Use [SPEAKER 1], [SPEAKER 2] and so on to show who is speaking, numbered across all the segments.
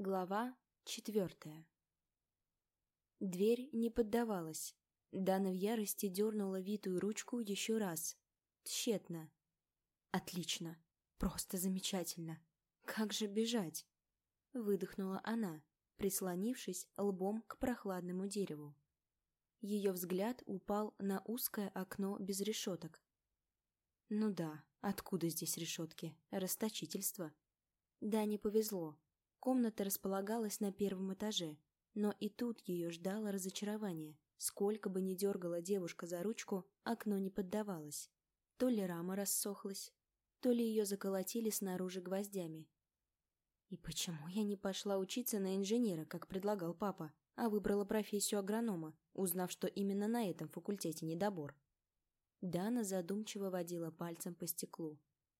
[SPEAKER 1] Глава четвертая Дверь не поддавалась. Дана в ярости дернула витую ручку еще раз. Тщетно. Отлично. Просто замечательно. Как же бежать? Выдохнула она, прислонившись лбом к прохладному дереву. Ее взгляд упал на узкое окно без решеток. Ну да, откуда здесь решетки? Расточительство. Да, не повезло. Комната располагалась на первом этаже, но и тут ее ждало разочарование. Сколько бы ни дергала девушка за ручку, окно не поддавалось. То ли рама рассохлась, то ли ее заколотили снаружи гвоздями. И почему я не пошла учиться на инженера, как предлагал папа, а выбрала профессию агронома, узнав, что именно на этом факультете недобор? Дана задумчиво водила пальцем по стеклу.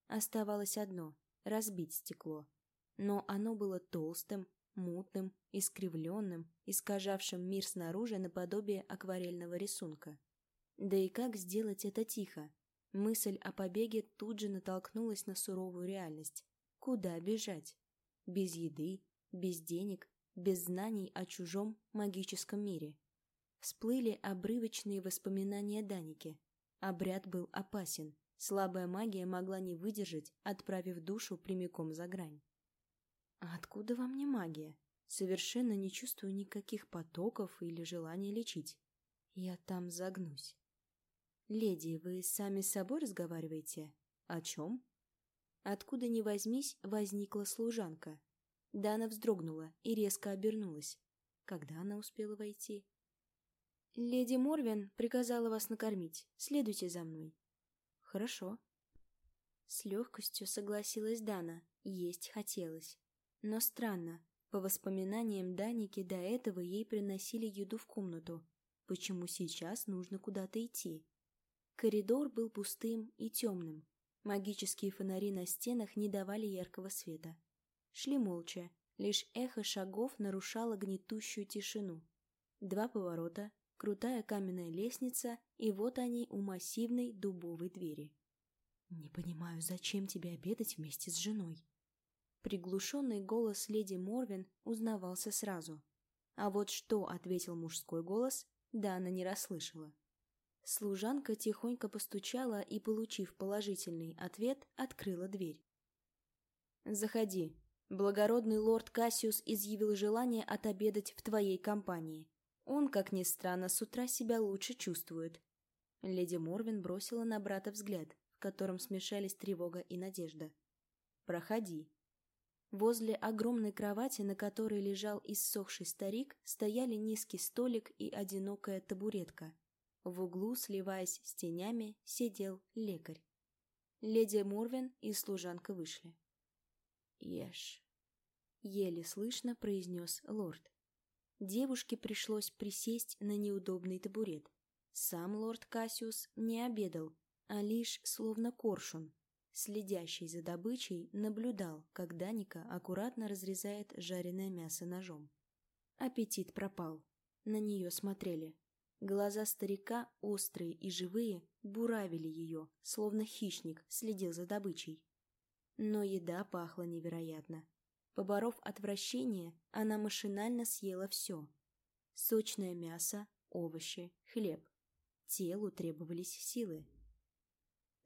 [SPEAKER 1] Оставалось одно — разбить стекло но оно было толстым, мутным, искривленным, искажавшим мир снаружи наподобие акварельного рисунка. Да и как сделать это тихо? Мысль о побеге тут же натолкнулась на суровую реальность. Куда бежать? Без еды, без денег, без знаний о чужом магическом мире. Всплыли обрывочные воспоминания Даники. Обряд был опасен. Слабая магия могла не выдержать, отправив душу прямиком за грань. А откуда во мне магия? Совершенно не чувствую никаких потоков или желания лечить. Я там загнусь. Леди, вы сами с собой разговариваете? О чем? Откуда ни возьмись, возникла служанка. Дана вздрогнула и резко обернулась. Когда она успела войти? «Леди Морвин приказала вас накормить. Следуйте за мной». «Хорошо». С легкостью согласилась Дана. Есть хотелось. Но странно, по воспоминаниям Даники до этого ей приносили еду в комнату. Почему сейчас нужно куда-то идти? Коридор был пустым и темным. Магические фонари на стенах не давали яркого света. Шли молча, лишь эхо шагов нарушало гнетущую тишину. Два поворота, крутая каменная лестница, и вот они у массивной дубовой двери. «Не понимаю, зачем тебе обедать вместе с женой?» Приглушенный голос леди Морвин узнавался сразу. А вот что ответил мужской голос, Дана не расслышала. Служанка тихонько постучала и, получив положительный ответ, открыла дверь. «Заходи. Благородный лорд Кассиус изъявил желание отобедать в твоей компании. Он, как ни странно, с утра себя лучше чувствует». Леди Морвин бросила на брата взгляд, в котором смешались тревога и надежда. «Проходи», Возле огромной кровати, на которой лежал иссохший старик, стояли низкий столик и одинокая табуретка. В углу, сливаясь с тенями, сидел лекарь. Леди Морвин и служанка вышли. «Ешь», — еле слышно произнес лорд. Девушке пришлось присесть на неудобный табурет. Сам лорд Кассиус не обедал, а лишь словно коршун, следящий за добычей, наблюдал, как Даника аккуратно разрезает жареное мясо ножом. Аппетит пропал. На нее смотрели. Глаза старика, острые и живые, буравили ее, словно хищник следил за добычей. Но еда пахла невероятно. Поборов отвращение, она машинально съела все. Сочное мясо, овощи, хлеб. Телу требовались силы.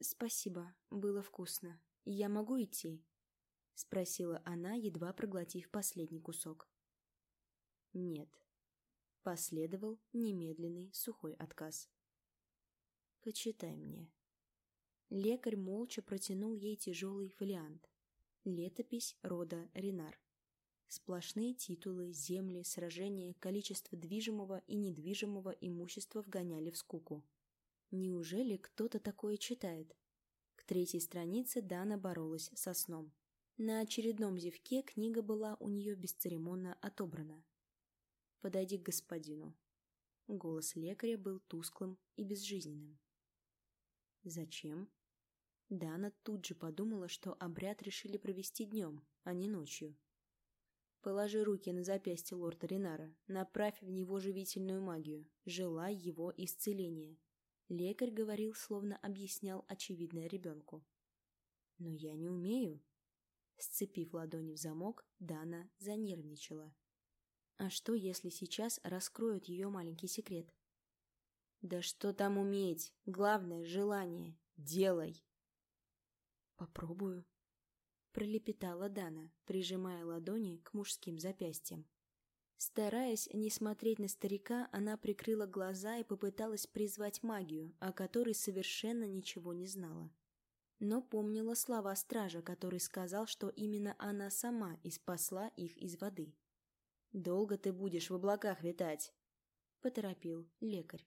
[SPEAKER 1] «Спасибо, было вкусно. Я могу идти?» — спросила она, едва проглотив последний кусок. «Нет». Последовал немедленный сухой отказ. «Почитай мне». Лекарь молча протянул ей тяжелый фолиант. Летопись рода Ренар. Сплошные титулы, земли, сражения, количество движимого и недвижимого имущества вгоняли в скуку. Неужели кто-то такое читает? К третьей странице Дана боролась со сном. На очередном зевке книга была у нее бесцеремонно отобрана. «Подойди к господину». Голос лекаря был тусклым и безжизненным. «Зачем?» Дана тут же подумала, что обряд решили провести днем, а не ночью. «Положи руки на запястье лорда Ренара, направь в него живительную магию, желай его исцеления. Лекарь говорил, словно объяснял очевидное ребенку. «Но я не умею». Сцепив ладони в замок, Дана занервничала. А что, если сейчас раскроют ее маленький секрет? Да что там уметь? Главное — желание. Делай. Попробую. Пролепетала Дана, прижимая ладони к мужским запястьям. Стараясь не смотреть на старика, она прикрыла глаза и попыталась призвать магию, о которой совершенно ничего не знала. Но помнила слова стража, который сказал, что именно она сама и спасла их из воды. «Долго ты будешь в облаках витать?» — поторопил лекарь.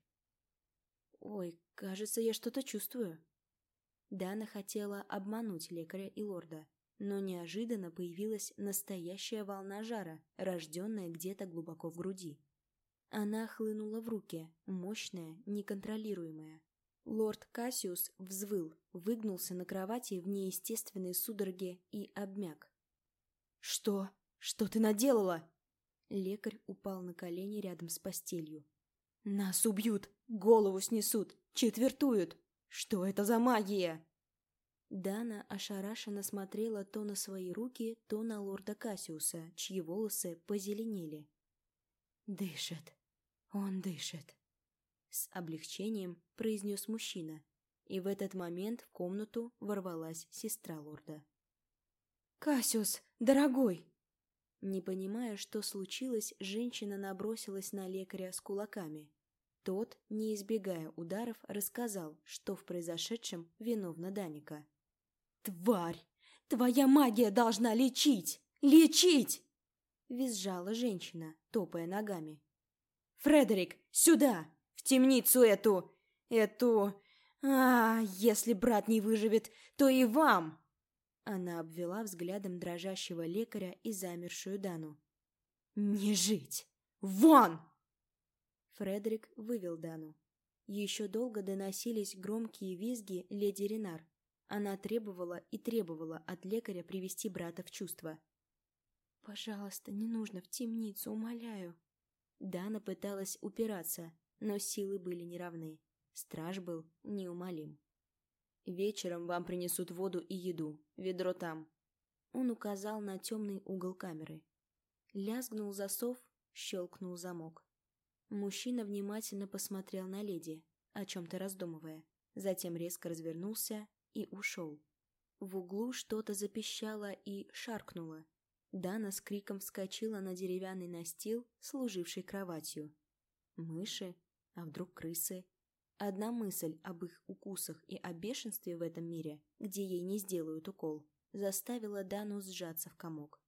[SPEAKER 1] «Ой, кажется, я что-то чувствую». Дана хотела обмануть лекаря и лорда, но неожиданно появилась настоящая волна жара, рожденная где-то глубоко в груди. Она хлынула в руки, мощная, неконтролируемая. Лорд Кассиус взвыл, выгнулся на кровати в неестественной судороге и обмяк. «Что? Что ты наделала?» Лекарь упал на колени рядом с постелью. «Нас убьют! Голову снесут! Четвертуют! Что это за магия?» Дана ошарашенно смотрела то на свои руки, то на лорда Кассиуса, чьи волосы позеленели. «Дышит. Он дышит», — с облегчением произнес мужчина. И в этот момент в комнату ворвалась сестра лорда. «Кассиус, дорогой!» Не понимая, что случилось, женщина набросилась на лекаря с кулаками. Тот, не избегая ударов, рассказал, что в произошедшем виновна Даника. «Тварь! Твоя магия должна лечить! Лечить!» Визжала женщина, топая ногами. «Фредерик, сюда! В темницу эту! Эту... А, если брат не выживет, то и вам!» Она обвела взглядом дрожащего лекаря и замершую Дану. «Не жить! Вон!» Фредерик вывел Дану. Еще долго доносились громкие визги леди Ренар, она требовала и требовала от лекаря привести брата в чувство. «Пожалуйста, не нужно в темницу, умоляю». Дана пыталась упираться, но силы были неравны. Страж был неумолим. «Вечером вам принесут воду и еду. Ведро там». Он указал на темный угол камеры. Лязгнул засов, щелкнул замок. Мужчина внимательно посмотрел на леди, о чем-то раздумывая. Затем резко развернулся и ушел. В углу что-то запищало и шаркнуло. Дана с криком вскочила на деревянный настил, служивший кроватью. Мыши? А вдруг крысы? Одна мысль об их укусах и о бешенстве в этом мире, где ей не сделают укол, заставила Дану сжаться в комок.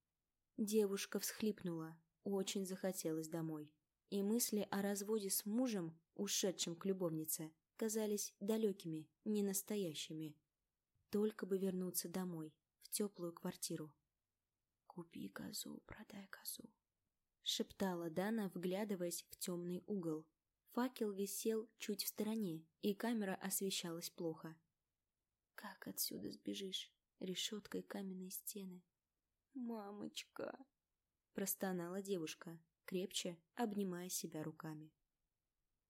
[SPEAKER 1] Девушка всхлипнула, очень захотелось домой. И мысли о разводе с мужем, ушедшим к любовнице, казались далекими, ненастоящими. Только бы вернуться домой, в теплую квартиру. «Купи козу, продай козу», — шептала Дана, вглядываясь в темный угол. Факел висел чуть в стороне, и камера освещалась плохо. «Как отсюда сбежишь? Решеткой каменной стены». «Мамочка!» — простонала девушка, крепче обнимая себя руками.